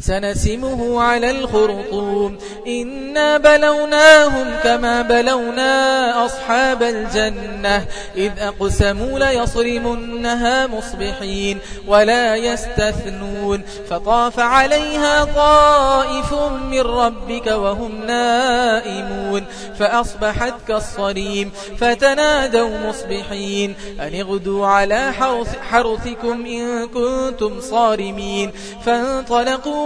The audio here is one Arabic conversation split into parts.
سنسمه على الخرطوم. إنا بلوناهم كما بلونا أصحاب الجنة. إذ أقسموا ليصرمنها مصبحين ولا يستثنون. فطاف عليها طائف من ربك وهم نائمون. فأصبحت كالصريم. فتنادوا مصبحين. أن اغدوا على حرثكم إن كنتم صارمين. فانطلقوا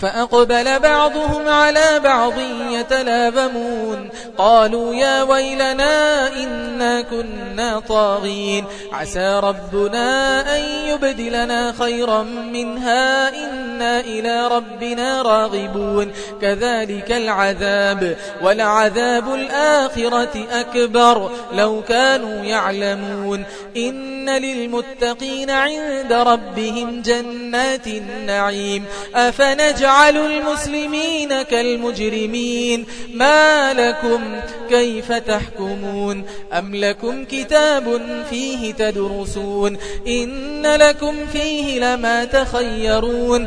فأقبل بعضهم على بعض يتلابمون قالوا يا ويلنا إنا كنا طاغين. عسى ربنا أن يبدلنا خيرا منها إن إنا إلى ربنا راغبون. كذلك العذاب ولعذاب الآخرة أكبر. لو كانوا يعلمون. إن للمتقين عند ربهم جنات النعيم. أفنجعل المسلمين كالمجرمين؟ ما لكم كيف تحكمون؟ أم لكم كتاب فيه تدرسون؟ إن لكم فيه لما تخيرون.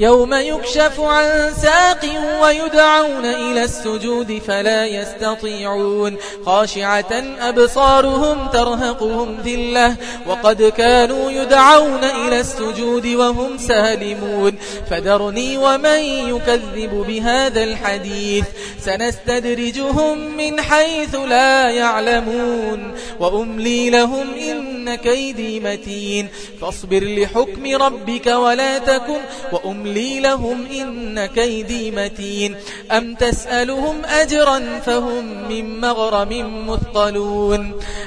يوم يكشف عن ساق ويدعون إلى السجود فلا يستطيعون. خاشعة أبصارهم ترهقهم ذلة وقد كانوا يدعون إلى السجود وهم سالمون. فدرني ومن يكذب بهذا الحديث. سنستدرجهم من حيث لا يعلمون. وأملي لهم إن كيدي متين فاصبر لحكم ربك ولا تكن وأملي لهم إن كيدي متين أم تسألهم أجرا فهم من مغرم مثقلون